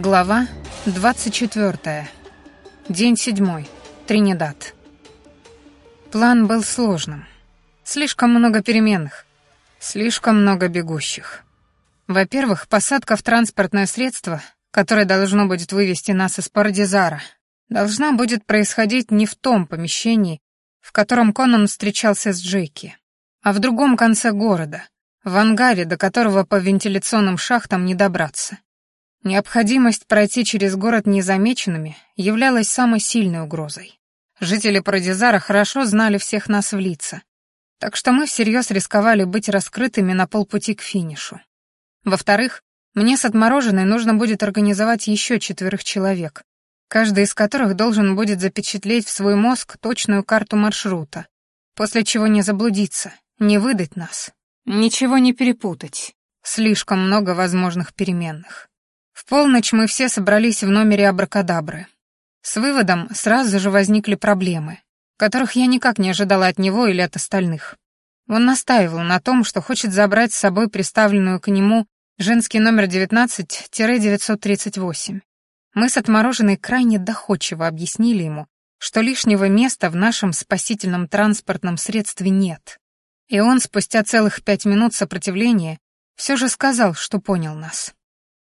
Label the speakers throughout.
Speaker 1: Глава 24. День седьмой. Тринидад. План был сложным. Слишком много переменных. Слишком много бегущих. Во-первых, посадка в транспортное средство, которое должно будет вывести нас из Пардизара, должна будет происходить не в том помещении, в котором Конан встречался с Джеки, а в другом конце города, в ангаре, до которого по вентиляционным шахтам не добраться. Необходимость пройти через город незамеченными являлась самой сильной угрозой. Жители Парадизара хорошо знали всех нас в лица, так что мы всерьез рисковали быть раскрытыми на полпути к финишу. Во-вторых, мне с отмороженной нужно будет организовать еще четверых человек, каждый из которых должен будет запечатлеть в свой мозг точную карту маршрута, после чего не заблудиться, не выдать нас, ничего не перепутать. Слишком много возможных переменных. В полночь мы все собрались в номере Абракадабры. С выводом сразу же возникли проблемы, которых я никак не ожидала от него или от остальных. Он настаивал на том, что хочет забрать с собой приставленную к нему женский номер 19-938. Мы с отмороженной крайне доходчиво объяснили ему, что лишнего места в нашем спасительном транспортном средстве нет. И он спустя целых пять минут сопротивления все же сказал, что понял нас.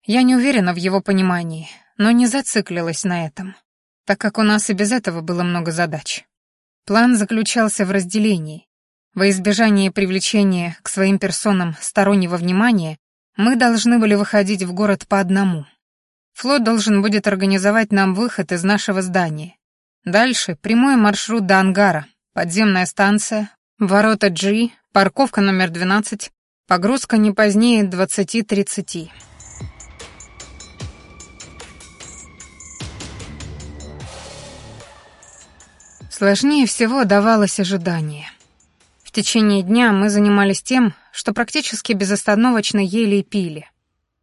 Speaker 1: Я не уверена в его понимании, но не зациклилась на этом, так как у нас и без этого было много задач. План заключался в разделении. Во избежание привлечения к своим персонам стороннего внимания мы должны были выходить в город по одному. Флот должен будет организовать нам выход из нашего здания. Дальше прямой маршрут до ангара, подземная станция, ворота G, парковка номер 12, погрузка не позднее 20.30. Сложнее всего давалось ожидание. В течение дня мы занимались тем, что практически безостановочно ели и пили.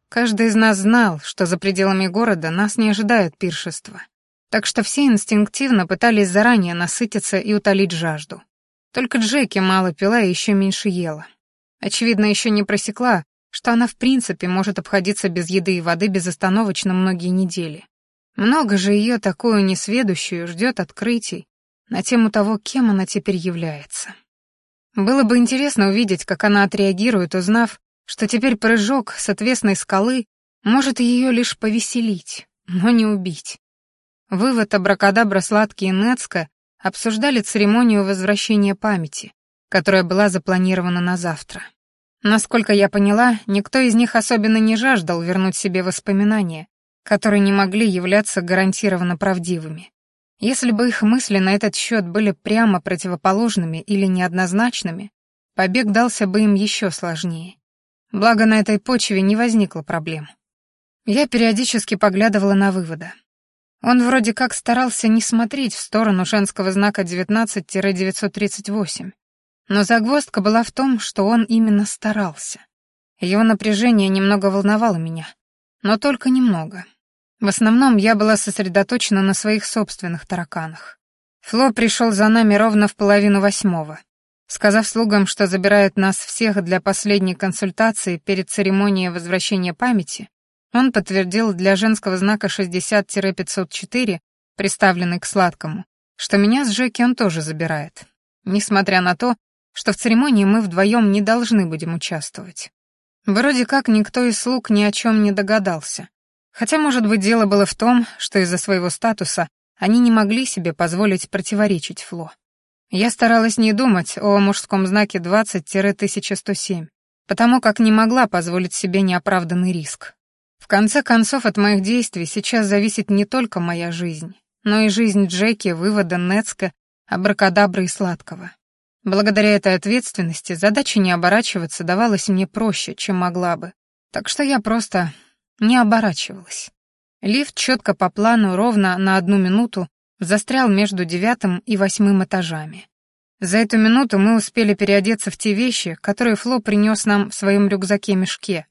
Speaker 1: Каждый из нас знал, что за пределами города нас не ожидает пиршество. Так что все инстинктивно пытались заранее насытиться и утолить жажду. Только Джеки мало пила и еще меньше ела. Очевидно, еще не просекла, что она в принципе может обходиться без еды и воды безостановочно многие недели. Много же ее, такую несведущую, ждет открытий, на тему того, кем она теперь является. Было бы интересно увидеть, как она отреагирует, узнав, что теперь прыжок с отвесной скалы может ее лишь повеселить, но не убить. Вывод Абракадабра Сладкий и Нецка обсуждали церемонию возвращения памяти, которая была запланирована на завтра. Насколько я поняла, никто из них особенно не жаждал вернуть себе воспоминания, которые не могли являться гарантированно правдивыми. Если бы их мысли на этот счет были прямо противоположными или неоднозначными, побег дался бы им еще сложнее. Благо, на этой почве не возникло проблем. Я периодически поглядывала на вывода. Он вроде как старался не смотреть в сторону женского знака 19-938, но загвоздка была в том, что он именно старался. Его напряжение немного волновало меня, но только немного. В основном я была сосредоточена на своих собственных тараканах. Фло пришел за нами ровно в половину восьмого. Сказав слугам, что забирает нас всех для последней консультации перед церемонией возвращения памяти, он подтвердил для женского знака 60-504, приставленный к сладкому, что меня с Джеки он тоже забирает, несмотря на то, что в церемонии мы вдвоем не должны будем участвовать. Вроде как никто из слуг ни о чем не догадался, Хотя, может быть, дело было в том, что из-за своего статуса они не могли себе позволить противоречить Фло. Я старалась не думать о мужском знаке 20-1107, потому как не могла позволить себе неоправданный риск. В конце концов, от моих действий сейчас зависит не только моя жизнь, но и жизнь Джеки, вывода Нецка, абракадабры и сладкого. Благодаря этой ответственности задача не оборачиваться давалась мне проще, чем могла бы. Так что я просто не оборачивалась. Лифт четко по плану ровно на одну минуту застрял между девятым и восьмым этажами. За эту минуту мы успели переодеться в те вещи, которые Фло принес нам в своем рюкзаке-мешке.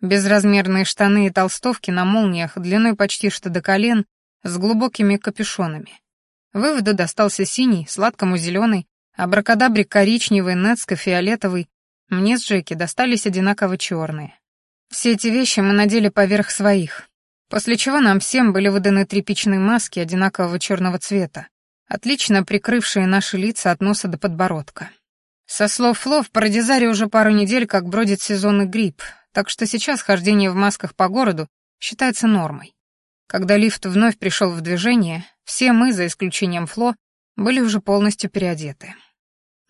Speaker 1: Безразмерные штаны и толстовки на молниях длиной почти что до колен, с глубокими капюшонами. Выводу достался синий, сладкому зеленый, абракадабре коричневый, нецко фиолетовый. Мне с Джеки достались одинаково черные. Все эти вещи мы надели поверх своих. После чего нам всем были выданы тряпичные маски одинакового черного цвета, отлично прикрывшие наши лица от носа до подбородка. Со слов Фло, в Парадизаре уже пару недель как бродит сезонный грипп, так что сейчас хождение в масках по городу считается нормой. Когда лифт вновь пришел в движение, все мы, за исключением Фло, были уже полностью переодеты.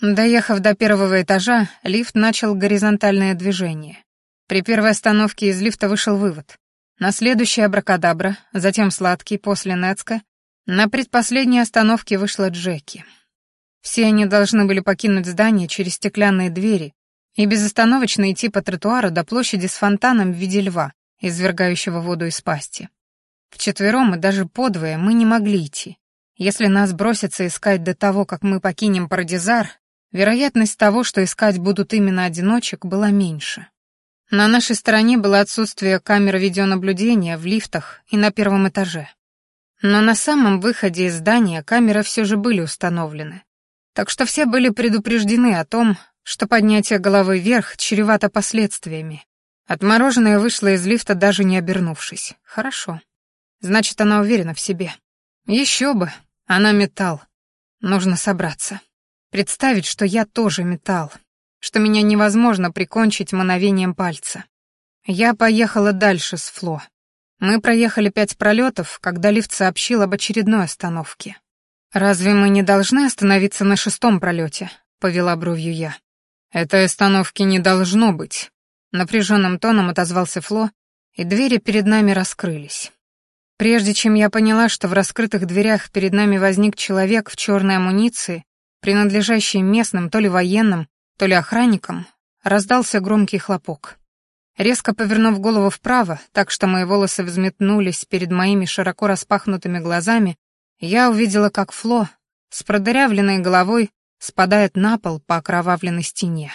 Speaker 1: Доехав до первого этажа, лифт начал горизонтальное движение. При первой остановке из лифта вышел вывод. На следующий абракадабра, затем сладкий, после Нецка. На предпоследней остановке вышла Джеки. Все они должны были покинуть здание через стеклянные двери и безостановочно идти по тротуару до площади с фонтаном в виде льва, извергающего воду из пасти. Вчетвером и даже подвое мы не могли идти. Если нас бросятся искать до того, как мы покинем Парадизар, вероятность того, что искать будут именно одиночек, была меньше. На нашей стороне было отсутствие камер видеонаблюдения в лифтах и на первом этаже. Но на самом выходе из здания камеры все же были установлены. Так что все были предупреждены о том, что поднятие головы вверх чревато последствиями. Отмороженная вышла из лифта, даже не обернувшись. Хорошо. Значит, она уверена в себе. Еще бы, она металл. Нужно собраться. Представить, что я тоже металл. Что меня невозможно прикончить мановением пальца. Я поехала дальше с Фло. Мы проехали пять пролетов, когда лифт сообщил об очередной остановке. «Разве мы не должны остановиться на шестом пролете?» — повела бровью я. «Этой остановки не должно быть», — напряженным тоном отозвался Фло, и двери перед нами раскрылись. Прежде чем я поняла, что в раскрытых дверях перед нами возник человек в черной амуниции, принадлежащий местным то ли военным, то ли охранникам, раздался громкий хлопок. Резко повернув голову вправо, так что мои волосы взметнулись перед моими широко распахнутыми глазами, я увидела, как Фло с продырявленной головой спадает на пол по окровавленной стене.